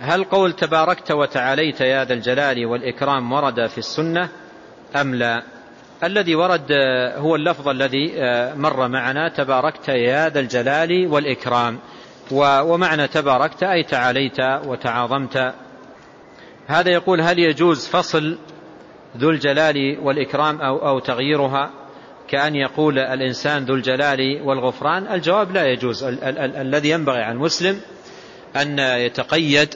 هل قول تباركت وتعاليت يا ذا الجلال والإكرام ورد في السنة أم لا؟ الذي ورد هو اللفظ الذي مر معنا تباركت يا ذا الجلال والإكرام. ومعنى تباركت أي تعاليت وتعاظمت. هذا يقول هل يجوز فصل ذو الجلال والإكرام أو, أو تغييرها؟ كأن يقول الإنسان ذو الجلال والغفران. الجواب لا يجوز. ال ال ال الذي ينبغي على المسلم أن يتقيد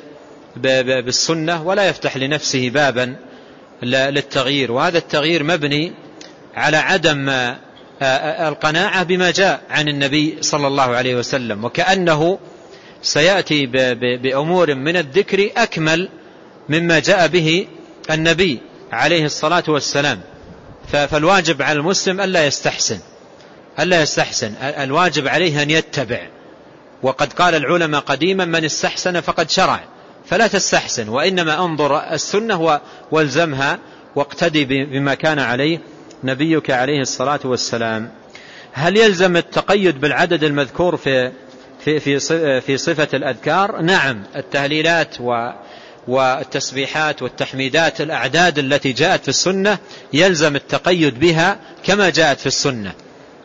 بالسنة ولا يفتح لنفسه بابا للتغيير. وهذا التغيير مبني على عدم القناعة بما جاء عن النبي صلى الله عليه وسلم. وكأنه سيأتي بأمور من الذكر أكمل مما جاء به النبي عليه الصلاة والسلام. فالواجب على المسلم ألا يستحسن ألا يستحسن. الواجب عليه أن يتبع. وقد قال العلماء قديما من استحسن فقد شرع. فلا تستحسن وإنما انظر السنة والزمها واقتدي بما كان عليه نبيك عليه الصلاة والسلام. هل يلزم التقيد بالعدد المذكور في في في في صفة الأذكار؟ نعم التهليلات والتسبيحات والتحميدات الأعداد التي جاءت في السنة يلزم التقيد بها كما جاءت في السنة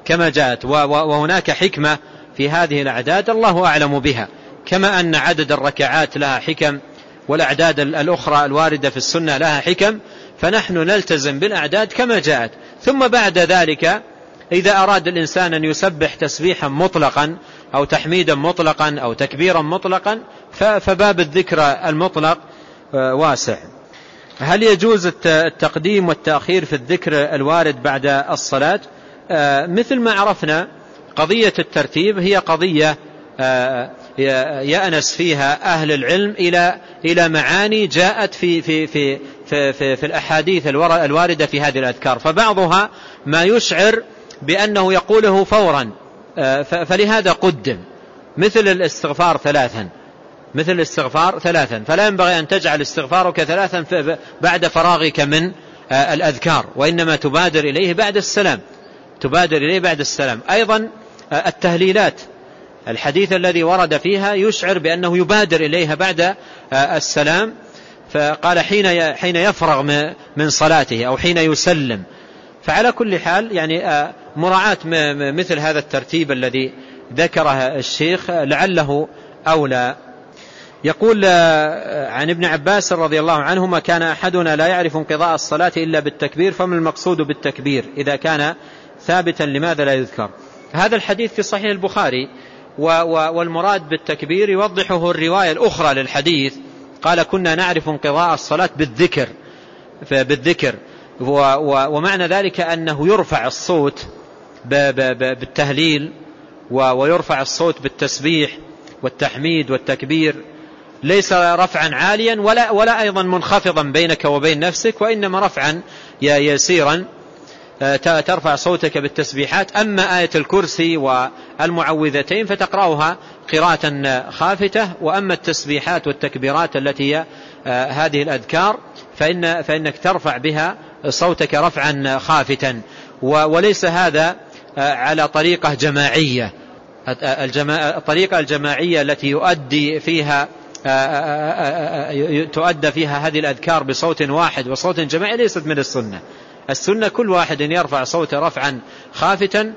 كما جاءت. وهناك حكمة في هذه الأعداد الله أعلم بها. كما أن عدد الركعات لها حكم والأعداد الأخرى الواردة في السنة لها حكم فنحن نلتزم بالأعداد كما جاءت. ثم بعد ذلك إذا أراد الإنسان أن يسبح تسبيحا مطلقا أو تحميدا مطلقا أو تكبيرا مطلقا فباب الذكر المطلق واسع. هل يجوز التقديم والتأخير في الذكر الوارد بعد الصلاة؟ مثل ما عرفنا قضية الترتيب هي قضية يأنس فيها أهل العلم إلى إلى معاني جاءت في في في في, في, في الأحاديث الواردة في هذه الأذكار. فبعضها ما يشعر بأنه يقوله فورا. فلهذا قدم. مثل الاستغفار ثلاثا. مثل الاستغفار ثلاثا. فلا ينبغي أن تجعل استغفارك ثلاثا بعد فراغك من الأذكار. وإنما تبادر إليه بعد السلام. تبادر إليه بعد السلام. أيضا التهليلات. الحديث الذي ورد فيها يشعر بأنه يبادر إليها بعد السلام. فقال حين حين يفرغ من صلاته أو حين يسلم. فعلى كل حال يعني مراعاة مثل هذا الترتيب الذي ذكره الشيخ لعله أولى. يقول عن ابن عباس رضي الله عنهما كان أحدنا لا يعرف انقضاء الصلاة إلا بالتكبير فما المقصود بالتكبير إذا كان ثابتا لماذا لا يذكر؟ هذا الحديث في صحيح البخاري. والمراد بالتكبير يوضحه الرواية الأخرى للحديث. قال كنا نعرف انقضاء الصلاة بالذكر. بالذكر. ومعنى ذلك أنه يرفع الصوت بالتهليل ويرفع الصوت بالتسبيح والتحميد والتكبير. ليس رفعا عاليا ولا, ولا أيضا منخفضا بينك وبين نفسك وإنما رفعا يسيرا. ترفع صوتك بالتسبيحات. أما آية الكرسي والمعوذتين فتقرأها قراءة خافتة. وأما التسبيحات والتكبيرات التي هي هذه الأذكار فإن فإنك ترفع بها صوتك رفعا خافتا. وليس هذا على طريقة جماعية. الطريقة الجماعية التي يؤدي فيها تؤدى فيها هذه الأذكار بصوت واحد وصوت جماعي ليست من السنة. السنة كل واحد يرفع صوته رفعا خافتا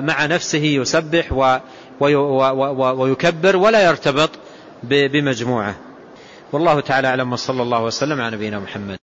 مع نفسه يسبح ويكبر ولا يرتبط بمجموعة. والله تعالى أعلم وصلى الله وسلم على نبينا محمد.